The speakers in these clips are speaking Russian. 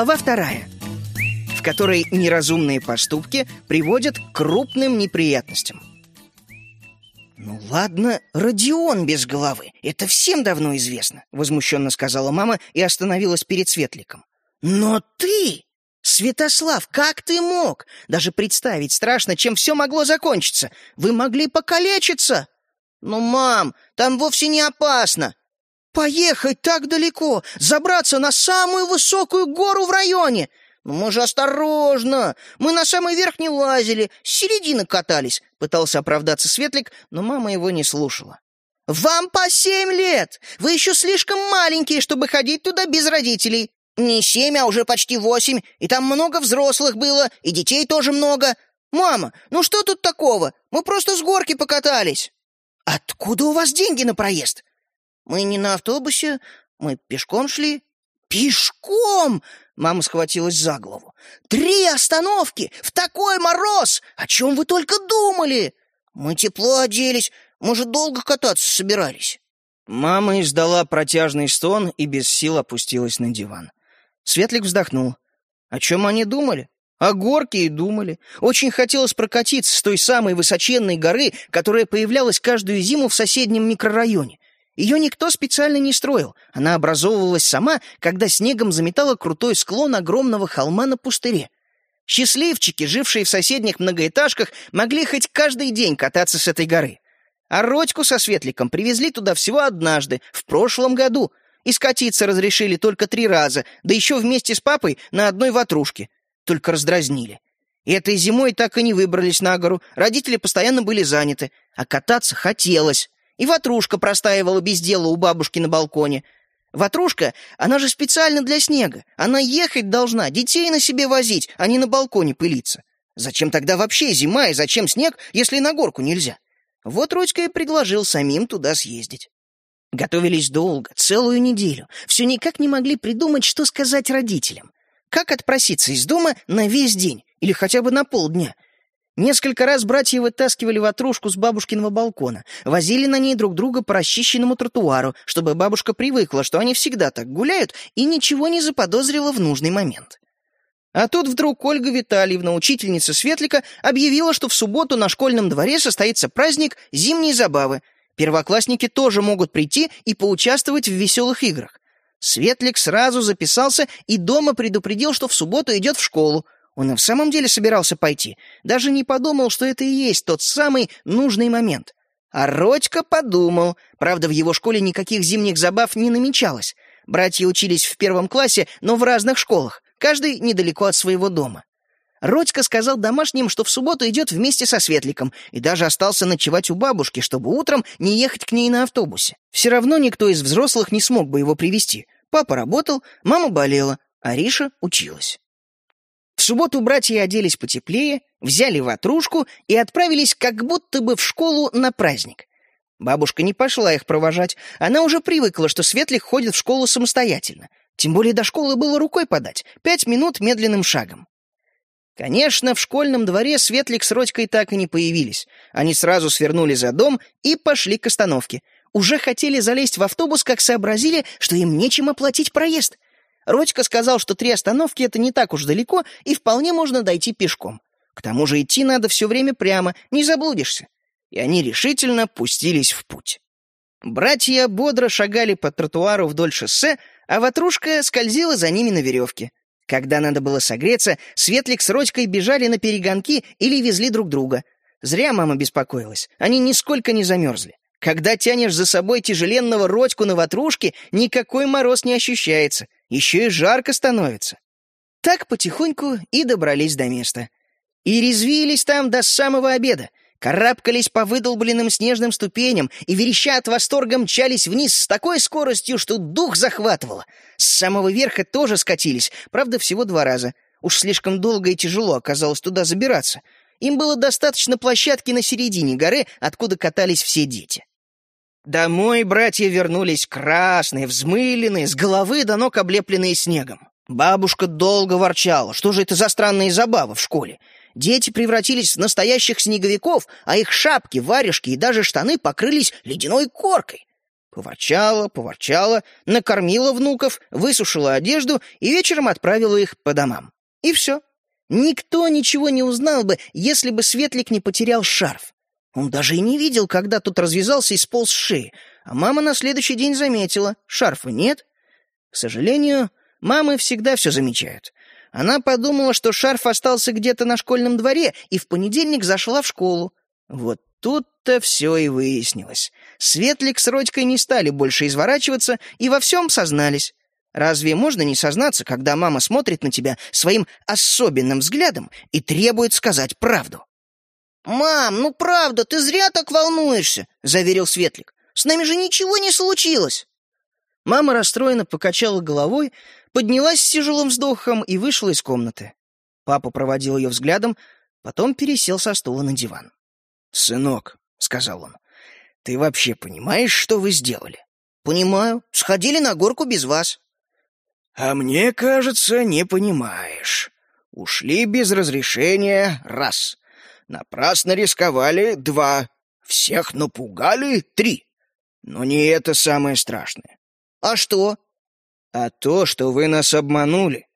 Глава вторая, в которой неразумные поступки приводят к крупным неприятностям. «Ну ладно, Родион без головы. Это всем давно известно», — возмущенно сказала мама и остановилась перед Светликом. «Но ты...» «Святослав, как ты мог? Даже представить страшно, чем все могло закончиться. Вы могли покалечиться!» «Ну, мам, там вовсе не опасно!» «Поехать так далеко, забраться на самую высокую гору в районе! Ну, мы же осторожно! Мы на самый верх не лазили, с середины катались!» Пытался оправдаться Светлик, но мама его не слушала. «Вам по семь лет! Вы еще слишком маленькие, чтобы ходить туда без родителей. Не семь, а уже почти восемь, и там много взрослых было, и детей тоже много. Мама, ну что тут такого? Мы просто с горки покатались. Откуда у вас деньги на проезд? Мы не на автобусе, мы пешком шли. Пешком! Мама схватилась за голову. Три остановки! В такой мороз! О чем вы только думали? Мы тепло оделись, мы же долго кататься собирались. Мама издала протяжный стон и без сил опустилась на диван. Светлик вздохнул. О чем они думали? О горке и думали. Очень хотелось прокатиться с той самой высоченной горы, которая появлялась каждую зиму в соседнем микрорайоне. Ее никто специально не строил. Она образовывалась сама, когда снегом заметала крутой склон огромного холма на пустыре. Счастливчики, жившие в соседних многоэтажках, могли хоть каждый день кататься с этой горы. А Родьку со Светликом привезли туда всего однажды, в прошлом году, и скатиться разрешили только три раза, да еще вместе с папой на одной ватрушке. Только раздразнили. И этой зимой так и не выбрались на гору, родители постоянно были заняты, а кататься хотелось. И ватрушка простаивала без дела у бабушки на балконе. Ватрушка, она же специально для снега. Она ехать должна, детей на себе возить, а не на балконе пылиться. Зачем тогда вообще зима и зачем снег, если на горку нельзя? Вот Родька и предложил самим туда съездить. Готовились долго, целую неделю. Все никак не могли придумать, что сказать родителям. Как отпроситься из дома на весь день или хотя бы на полдня? Несколько раз братья вытаскивали ватрушку с бабушкиного балкона, возили на ней друг друга по расчищенному тротуару, чтобы бабушка привыкла, что они всегда так гуляют и ничего не заподозрила в нужный момент. А тут вдруг Ольга Витальевна, учительница Светлика, объявила, что в субботу на школьном дворе состоится праздник зимней забавы — Первоклассники тоже могут прийти и поучаствовать в веселых играх. Светлик сразу записался и дома предупредил, что в субботу идет в школу. Он и в самом деле собирался пойти. Даже не подумал, что это и есть тот самый нужный момент. А Родька подумал. Правда, в его школе никаких зимних забав не намечалось. Братья учились в первом классе, но в разных школах, каждый недалеко от своего дома. Родька сказал домашним, что в субботу идет вместе со Светликом, и даже остался ночевать у бабушки, чтобы утром не ехать к ней на автобусе. Все равно никто из взрослых не смог бы его привести. Папа работал, мама болела, а Риша училась. Субботу братья оделись потеплее, взяли ватрушку и отправились как будто бы в школу на праздник. Бабушка не пошла их провожать, она уже привыкла, что Светлик ходит в школу самостоятельно. Тем более до школы было рукой подать, пять минут медленным шагом. Конечно, в школьном дворе Светлик с Родькой так и не появились. Они сразу свернули за дом и пошли к остановке. Уже хотели залезть в автобус, как сообразили, что им нечем оплатить проезд. Родька сказал, что три остановки — это не так уж далеко, и вполне можно дойти пешком. К тому же идти надо все время прямо, не заблудишься. И они решительно пустились в путь. Братья бодро шагали по тротуару вдоль шоссе, а ватрушка скользила за ними на веревке. Когда надо было согреться, Светлик с Родькой бежали на перегонки или везли друг друга. Зря мама беспокоилась, они нисколько не замерзли. Когда тянешь за собой тяжеленного Родьку на ватрушке, никакой мороз не ощущается, еще и жарко становится. Так потихоньку и добрались до места. И резвились там до самого обеда, карабкались по выдолбленным снежным ступеням и, вереща от восторга, мчались вниз с такой скоростью, что дух захватывало. С самого верха тоже скатились, правда, всего два раза. Уж слишком долго и тяжело оказалось туда забираться. Им было достаточно площадки на середине горы, откуда катались все дети. Домой братья вернулись красные, взмыленные, с головы до ног облепленные снегом. Бабушка долго ворчала, что же это за странные забавы в школе. Дети превратились в настоящих снеговиков, а их шапки, варежки и даже штаны покрылись ледяной коркой. Поворчала, поворчала, накормила внуков, высушила одежду и вечером отправила их по домам. И все. Никто ничего не узнал бы, если бы Светлик не потерял шарф. Он даже и не видел, когда тут развязался и сполз с шеи, а мама на следующий день заметила, шарфа нет. К сожалению, мамы всегда все замечают. Она подумала, что шарф остался где-то на школьном дворе, и в понедельник зашла в школу. Вот тут-то все и выяснилось. Светлик с Родькой не стали больше изворачиваться и во всем сознались. Разве можно не сознаться, когда мама смотрит на тебя своим особенным взглядом и требует сказать правду? «Мам, ну правда, ты зря так волнуешься», — заверил Светлик. «С нами же ничего не случилось». Мама расстроенно покачала головой, поднялась с тяжелым вздохом и вышла из комнаты. Папа проводил ее взглядом, потом пересел со стула на диван. «Сынок», — сказал он, — «ты вообще понимаешь, что вы сделали?» «Понимаю. Сходили на горку без вас». «А мне кажется, не понимаешь. Ушли без разрешения — раз. Напрасно рисковали — два. Всех напугали — три. Но не это самое страшное. А что? А то, что вы нас обманули.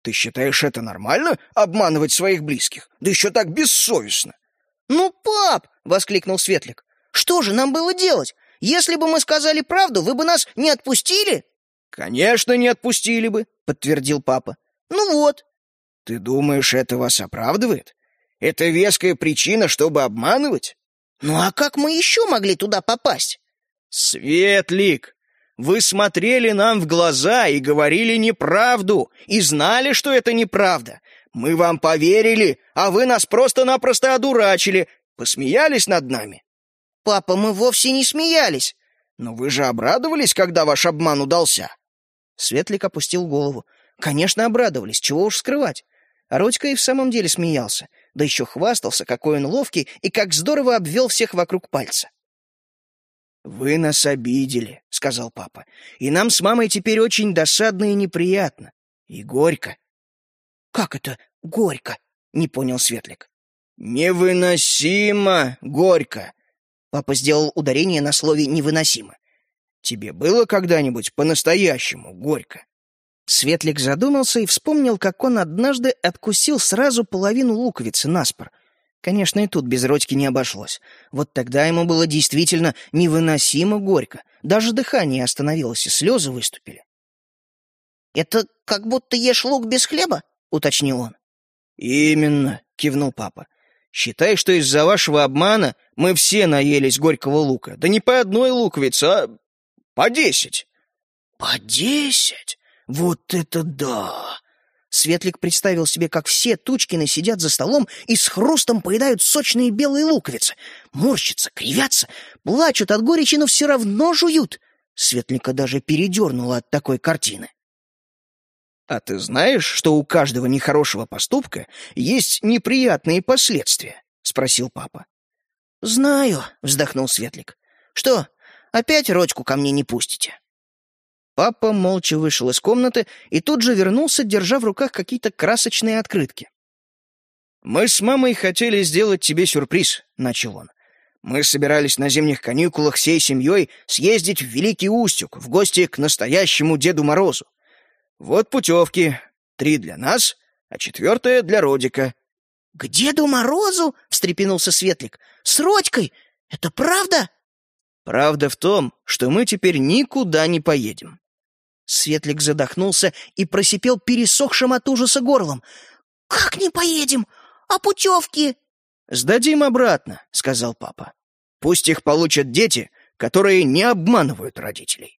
Ты считаешь это нормально — обманывать своих близких? Да еще так бессовестно. «Ну, пап!» — воскликнул Светлик. «Что же нам было делать? Если бы мы сказали правду, вы бы нас не отпустили?» «Конечно, не отпустили бы», — подтвердил папа. «Ну вот». «Ты думаешь, это вас оправдывает? Это веская причина, чтобы обманывать?» «Ну а как мы еще могли туда попасть?» «Светлик, вы смотрели нам в глаза и говорили неправду, и знали, что это неправда. Мы вам поверили, а вы нас просто-напросто одурачили, посмеялись над нами». «Папа, мы вовсе не смеялись». «Но вы же обрадовались, когда ваш обман удался?» Светлик опустил голову. «Конечно, обрадовались, чего уж скрывать». А Родька и в самом деле смеялся, да еще хвастался, какой он ловкий и как здорово обвел всех вокруг пальца. «Вы нас обидели», — сказал папа, — «и нам с мамой теперь очень досадно и неприятно, и горько». «Как это горько?» — не понял Светлик. «Невыносимо горько!» Папа сделал ударение на слове «невыносимо». «Тебе было когда-нибудь по-настоящему горько?» Светлик задумался и вспомнил, как он однажды откусил сразу половину луковицы наспор. Конечно, и тут без Родьки не обошлось. Вот тогда ему было действительно невыносимо горько. Даже дыхание остановилось, и слезы выступили. «Это как будто ешь лук без хлеба?» — уточнил он. «Именно», — кивнул папа. «Считай, что из-за вашего обмана мы все наелись горького лука. Да не по одной луковице, а по десять». «По десять? Вот это да!» Светлик представил себе, как все Тучкины сидят за столом и с хрустом поедают сочные белые луковицы. Морщатся, кривятся, плачут от горечи, но все равно жуют. Светлика даже передернуло от такой картины. «А ты знаешь, что у каждого нехорошего поступка есть неприятные последствия?» — спросил папа. «Знаю», — вздохнул Светлик. «Что, опять Родьку ко мне не пустите?» Папа молча вышел из комнаты и тут же вернулся, держа в руках какие-то красочные открытки. «Мы с мамой хотели сделать тебе сюрприз», — начал он. «Мы собирались на зимних каникулах всей семьей съездить в Великий Устюг в гости к настоящему Деду Морозу. Вот путевки. Три для нас, а четвертая для Родика. — К Деду Морозу? — встрепенулся Светлик. — С Родькой? Это правда? — Правда в том, что мы теперь никуда не поедем. Светлик задохнулся и просипел пересохшим от ужаса горлом. — Как не поедем? А путевки? — Сдадим обратно, — сказал папа. — Пусть их получат дети, которые не обманывают родителей.